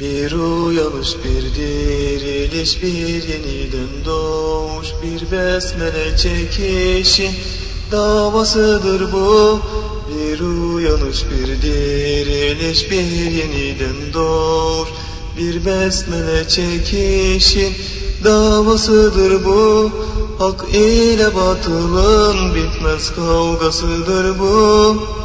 Bir uyanış, bir diriliş, bir yeniden doğuş, bir besmele çekişin davasıdır bu. Bir uyanış, bir diriliş, bir yeniden doğuş, bir besmele çekişin davasıdır bu. Hak ile batılın bitmez kavgasıdır bu.